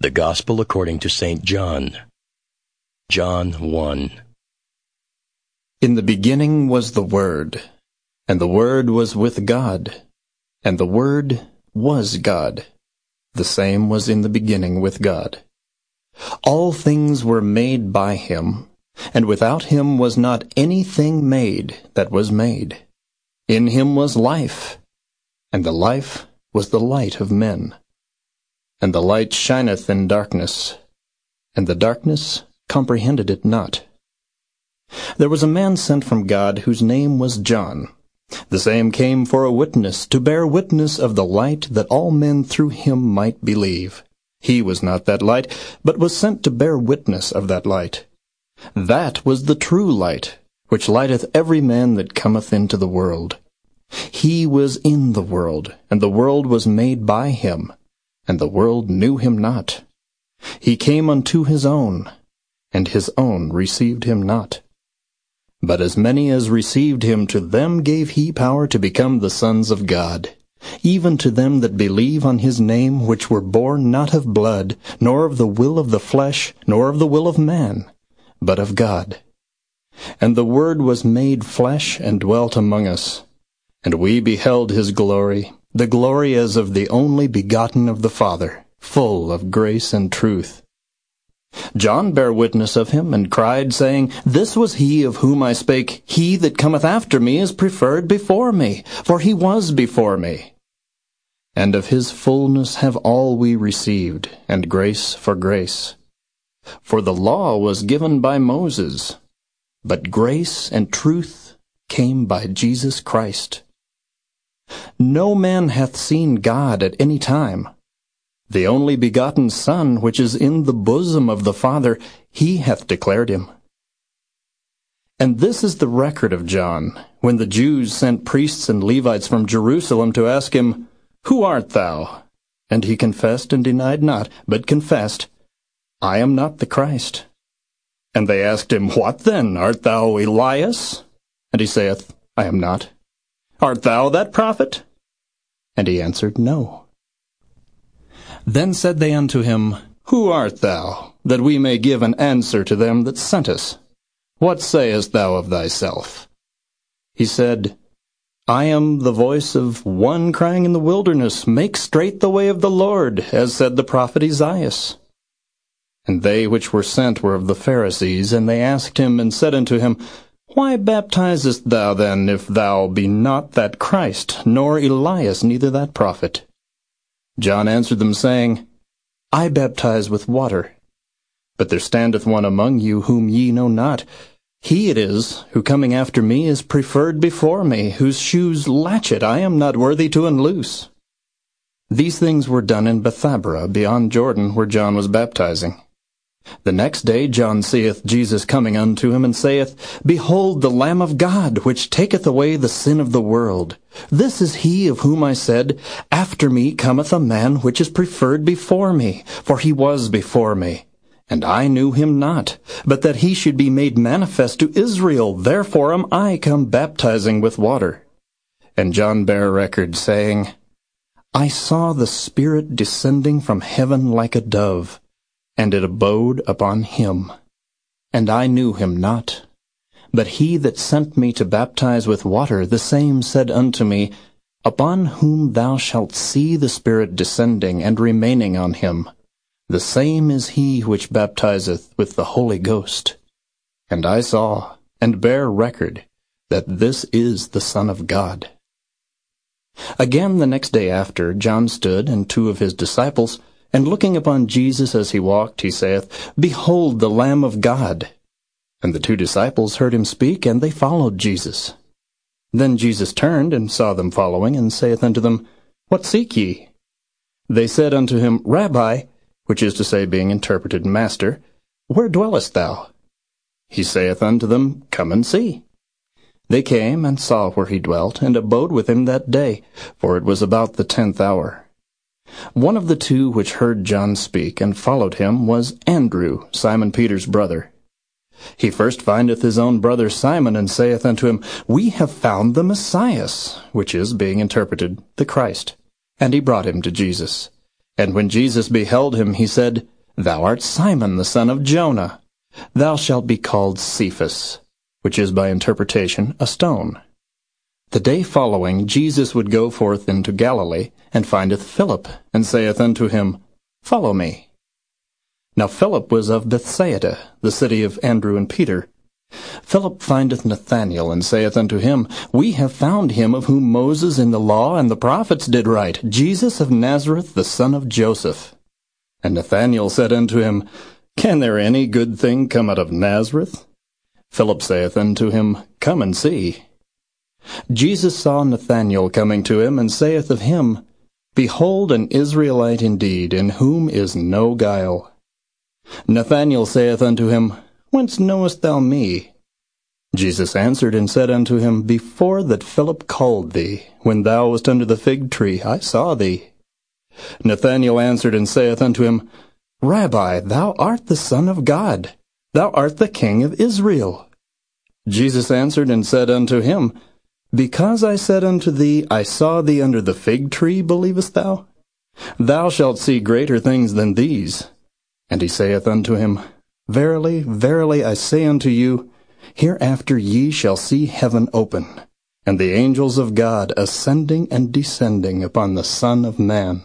The Gospel according to St. John. John 1. In the beginning was the Word, and the Word was with God, and the Word was God. The same was in the beginning with God. All things were made by him, and without him was not anything made that was made. In him was life, and the life was the light of men. And the light shineth in darkness, and the darkness comprehended it not. There was a man sent from God whose name was John. The same came for a witness, to bear witness of the light, that all men through him might believe. He was not that light, but was sent to bear witness of that light. That was the true light, which lighteth every man that cometh into the world. He was in the world, and the world was made by him, and the world knew him not. He came unto his own, and his own received him not. But as many as received him, to them gave he power to become the sons of God, even to them that believe on his name, which were born not of blood, nor of the will of the flesh, nor of the will of man, but of God. And the Word was made flesh and dwelt among us, and we beheld his glory, the glory is of the only begotten of the Father, full of grace and truth. John bare witness of him, and cried, saying, This was he of whom I spake, He that cometh after me is preferred before me, for he was before me. And of his fullness have all we received, and grace for grace. For the law was given by Moses, but grace and truth came by Jesus Christ. No man hath seen God at any time. The only begotten Son, which is in the bosom of the Father, he hath declared him. And this is the record of John, when the Jews sent priests and Levites from Jerusalem to ask him, Who art thou? And he confessed and denied not, but confessed, I am not the Christ. And they asked him, What then? Art thou Elias? And he saith, I am not. Art thou that prophet? And he answered, No. Then said they unto him, Who art thou, that we may give an answer to them that sent us? What sayest thou of thyself? He said, I am the voice of one crying in the wilderness, Make straight the way of the Lord, as said the prophet Esaias. And they which were sent were of the Pharisees, and they asked him, and said unto him, Why baptizest thou then, if thou be not that Christ, nor Elias, neither that prophet? John answered them, saying, I baptize with water. But there standeth one among you whom ye know not. He it is, who coming after me is preferred before me, whose shoes latchet I am not worthy to unloose. These things were done in Bethabara, beyond Jordan, where John was baptizing. The next day John seeth Jesus coming unto him, and saith, Behold the Lamb of God, which taketh away the sin of the world. This is he of whom I said, After me cometh a man which is preferred before me, for he was before me. And I knew him not, but that he should be made manifest to Israel. Therefore am I come baptizing with water. And John bare record, saying, I saw the Spirit descending from heaven like a dove, and it abode upon him. And I knew him not. But he that sent me to baptize with water, the same said unto me, Upon whom thou shalt see the Spirit descending and remaining on him, the same is he which baptizeth with the Holy Ghost. And I saw, and bear record, that this is the Son of God. Again the next day after, John stood, and two of his disciples, and looking upon Jesus as he walked, he saith, Behold the Lamb of God. And the two disciples heard him speak, and they followed Jesus. Then Jesus turned and saw them following, and saith unto them, What seek ye? They said unto him, Rabbi, which is to say, being interpreted, Master, where dwellest thou? He saith unto them, Come and see. They came and saw where he dwelt, and abode with him that day, for it was about the tenth hour. One of the two which heard John speak and followed him was Andrew, Simon Peter's brother. He first findeth his own brother Simon, and saith unto him, We have found the Messiah, which is, being interpreted, the Christ. And he brought him to Jesus. And when Jesus beheld him, he said, Thou art Simon the son of Jona. Thou shalt be called Cephas, which is by interpretation a stone. The day following Jesus would go forth into Galilee, and findeth Philip, and saith unto him, Follow me. Now Philip was of Bethsaida, the city of Andrew and Peter. Philip findeth Nathanael, and saith unto him, We have found him of whom Moses in the law and the prophets did write, Jesus of Nazareth, the son of Joseph. And Nathanael said unto him, Can there any good thing come out of Nazareth? Philip saith unto him, Come and see. Jesus saw Nathanael coming to him, and saith of him, Behold an Israelite indeed, in whom is no guile. Nathanael saith unto him, Whence knowest thou me? Jesus answered and said unto him, Before that Philip called thee, when thou wast under the fig tree, I saw thee. Nathanael answered and saith unto him, Rabbi, thou art the Son of God. Thou art the King of Israel. Jesus answered and said unto him, Because I said unto thee, I saw thee under the fig tree, believest thou? Thou shalt see greater things than these. And he saith unto him, Verily, verily, I say unto you, hereafter ye shall see heaven open, and the angels of God ascending and descending upon the Son of Man.